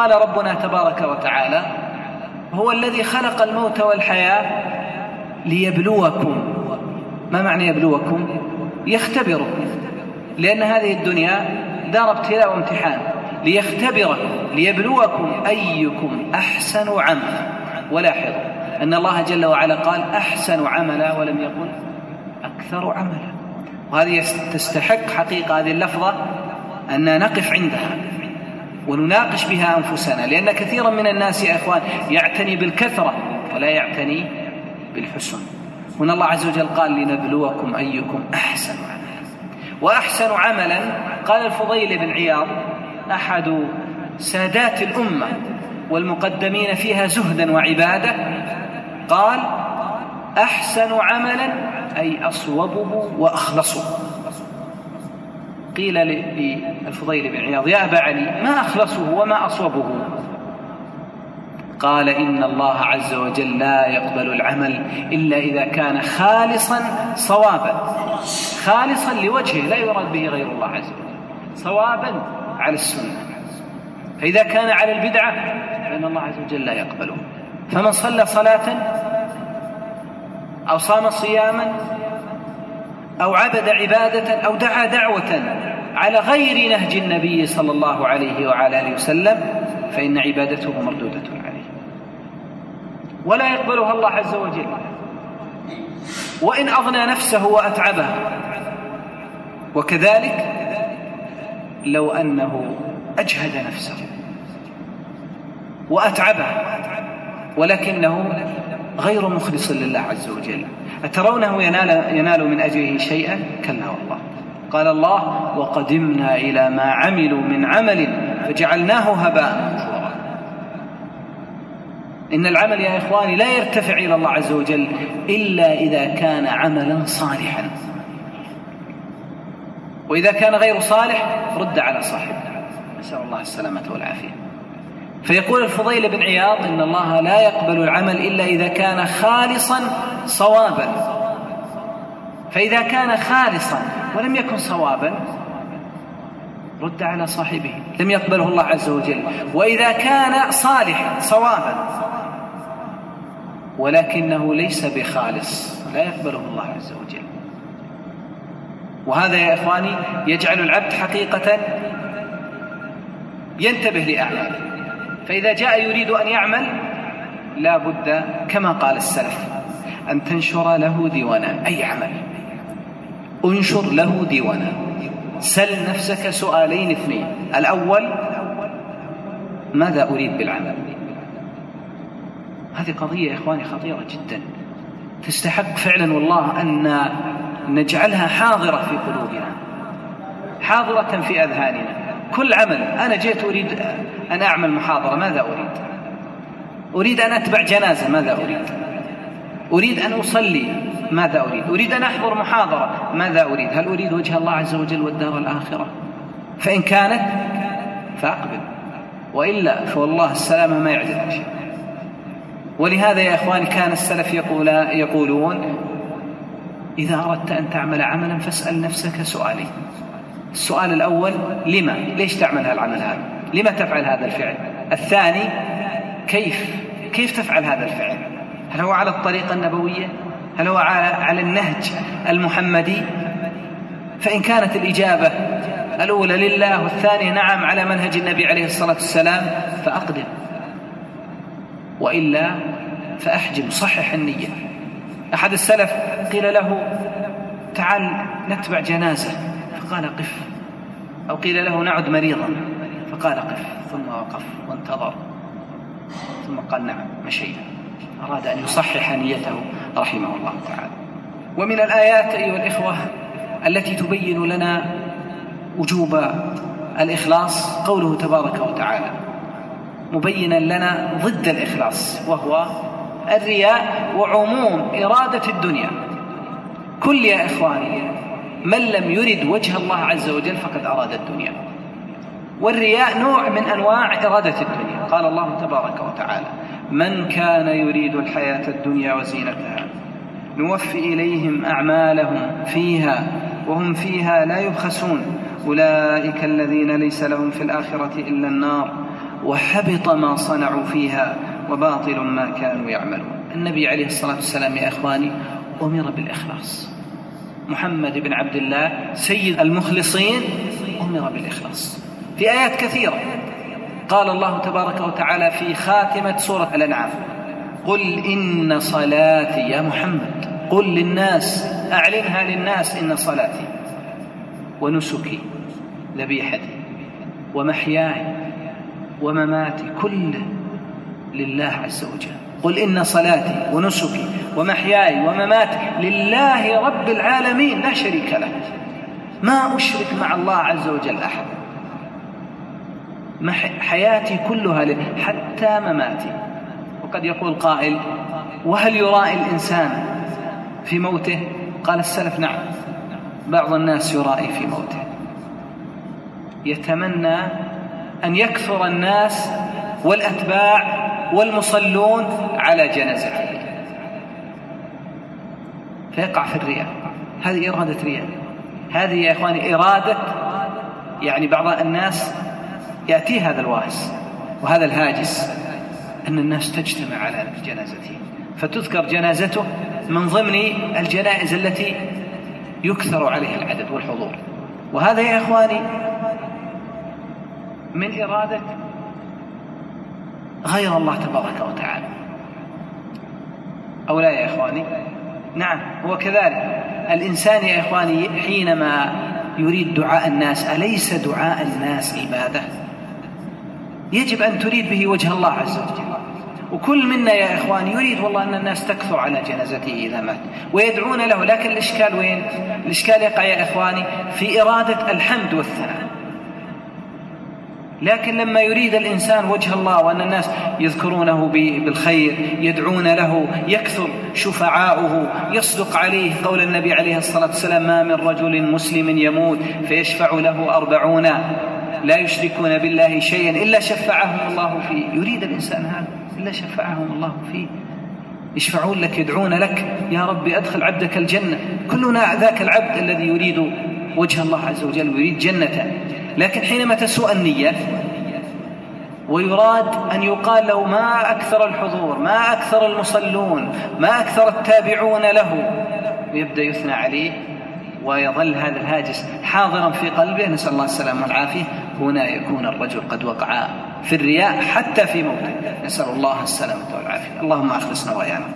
قال ربنا تبارك وتعالى هو الذي خلق الموت والحياة ليبلوكم. ما معنى يبلوكم؟ يختبركم. لأن هذه الدنيا دار ابتلاء وامتحان. ليختبركم ليبلوكم أيكم أحسن عملا ولاحظوا أن الله جل وعلا قال أحسن عملا ولم يقل أكثر عملا. وهذه تستحق حقيقة هذه اللفظة أن نقف عندها. ونناقش بها أنفسنا لأن كثيرا من الناس يا إخوان يعتني بالكثرة ولا يعتني بالحسن. هنا الله عز وجل قال لنبلوكم أيكم أحسن عملا. وأحسن عملا قال الفضيل بن عياض أحد سادات الأمة والمقدمين فيها زهدا وعبادة قال أحسن عملا أي أصوبه وأخلصه. قيل للفضيل بن عياض يا أبا علي ما أخلصه وما أصوبه؟ قال إن الله عز وجل لا يقبل العمل إلا إذا كان خالصا صوابا. خالصا لوجهه لا يراد به غير الله عز وجل صوابا على السنة. فإذا كان على البدعة فإن الله عز وجل لا يقبله. فمن صلى صلاة أو صام صياما أو عبد عبادة أو دعا دعوة على غير نهج النبي صلى الله عليه وعلى آله وسلم فإن عبادته مردودة عليه. ولا يقبلها الله عز وجل. وإن أغنى نفسه وأتعبها وكذلك لو أنه أجهد نفسه وأتعبها ولكنه غير مخلص لله عز وجل. أترونه ينال, ينال من أجره شيئا؟ كلا والله. قال الله وقدمنا إلى ما عملوا من عمل فجعلناه هباء منثورا إن العمل يا إخواني لا يرتفع إلى الله عز وجل إلا إذا كان عملا صالحا. وإذا كان غير صالح رد على صاحبه نسأل الله السلامة والعافية. فيقول الفضيل بن عياض إن الله لا يقبل العمل إلا إذا كان خالصا صوابا. فإذا كان خالصا ولم يكن صوابا رد على صاحبه لم يقبله الله عز وجل. وإذا كان صالحا صوابا ولكنه ليس بخالص لا يقبله الله عز وجل. وهذا يا إخواني يجعل العبد حقيقة ينتبه لأعماله. فإذا جاء يريد أن يعمل لا بد كما قال السلف أن تنشر له ديوانا أي عمل. انشر له ديوانا. سل نفسك سؤالين اثنين. الأول ماذا أريد بالعمل؟ هذه قضية يا إخواني خطيرة جدا. تستحق فعلا والله أن نجعلها حاضرة في قلوبنا. حاضرة في أذهاننا. كل عمل. أنا جيت أريد أن أعمل محاضرة ماذا أريد؟ أريد أن أتبع جنازة ماذا أريد؟ أريد أن أصلي ماذا أريد؟ أريد أن أحضر محاضرة ماذا أريد؟ هل أريد وجه الله عز وجل والدار الآخرة؟ فإن كانت فأقبل. وإلا فوالله السلامة ما يعجبك شيء. ولهذا يا إخواني كان السلف يقول يقولون إذا أردت أن تعمل عملا فاسأل نفسك سؤالين السؤال الأول لما؟ ليش تعمل هذا العمل هذا؟ لما تفعل هذا الفعل؟ الثاني كيف؟ كيف تفعل هذا الفعل؟ هل هو على الطريقة النبوية؟ هل هو على النهج المحمدي؟ فإن كانت الإجابة الأولى لله والثانية نعم على منهج النبي عليه الصلاة والسلام فأقدم. وإلا فأحجم صحح النية. أحد السلف قيل له تعال نتبع جنازة. فقال قف. أو قيل له نعد مريضا. فقال قف. ثم وقف وانتظر. ثم قال نعم مشينا أراد أن يصحح نيته رحمه الله تعالى. ومن الآيات أيها الإخوة التي تبين لنا وجوب الإخلاص قوله تبارك وتعالى. مبينا لنا ضد الإخلاص وهو الرياء وعموم إرادة الدنيا. كل يا إخواني من لم يرد وجه الله عز وجل فقد أراد الدنيا. والرياء نوع من أنواع إرادة الدنيا. قال الله تبارك وتعالى من كان يريد الحياة الدنيا وزينتها نوفي إليهم أعمالهم فيها وهم فيها لا يبخسون. أولئك الذين ليس لهم في الآخرة إلا النار وحبط ما صنعوا فيها وباطل ما كانوا يعملون. النبي عليه الصلاة والسلام يا إخواني أمر بالإخلاص. محمد بن عبد الله سيد المخلصين أمر بالإخلاص. في آيات كثيرة قال الله تبارك وتعالى في خاتمة سورة الأنعام قل إن صلاتي يا محمد قل للناس أعلنها للناس إن صلاتي ونسكي ذبيحتي ومحياي ومماتي كله لله عز وجل. قل إن صلاتي ونسكي ومحياي ومماتي لله رب العالمين لا شريك له. ما أشرك مع الله عز وجل أحد. حياتي كلها له حتى مماتي. وقد يقول قائل وهل يرائي الإنسان في موته؟ قال السلف نعم. بعض الناس يرائي في موته. يتمنى أن يكثر الناس والأتباع والمصلون على جنازته فيقع في الرياء. هذه إرادة رياء. هذه يا إخواني إرادة يعني بعض الناس يأتي هذا الواهس وهذا الهاجس أن الناس تجتمع على جنازته. فتذكر جنازته من ضمن الجنائز التي يكثر عليها العدد والحضور. وهذا يا إخواني من إرادة غير الله تبارك وتعالى. أو لا يا إخواني؟ نعم هو كذلك. الإنسان يا إخواني حينما يريد دعاء الناس أليس دعاء الناس عبادة؟ يجب أن تريد به وجه الله عز وجل. وكل منا يا إخوان يريد والله أن الناس تكثر على جنازته إذا مات ويدعون له. لكن الإشكال وين؟ الإشكال يقع يا إخواني في إرادة الحمد والثناء. لكن لما يريد الإنسان وجه الله وأن الناس يذكرونه بالخير يدعون له يكثر شفعاؤه يصدق عليه قول النبي عليه الصلاة والسلام ما من رجل مسلم يموت فيشفع له أربعون. لا يشركون بالله شيئا إلا شفعهم الله فيه. يريد الإنسان هذا إلا شفعهم الله فيه. يشفعون لك يدعون لك يا رب أدخل عبدك الجنة. كلنا ذاك العبد الذي يريد وجه الله عز وجل ويريد جنته. لكن حينما تسوء النية ويراد أن يقال له ما أكثر الحضور ما أكثر المصلون ما أكثر التابعون له ويبدأ يثنى عليه ويظل هذا الهاجس حاضرا في قلبه. نسأل الله السلامة والعافية. هنا يكون الرجل قد وقع في الرياء حتى في موته. نسأل الله السلامة والعافية. اللهم أخلصنا وإيانا.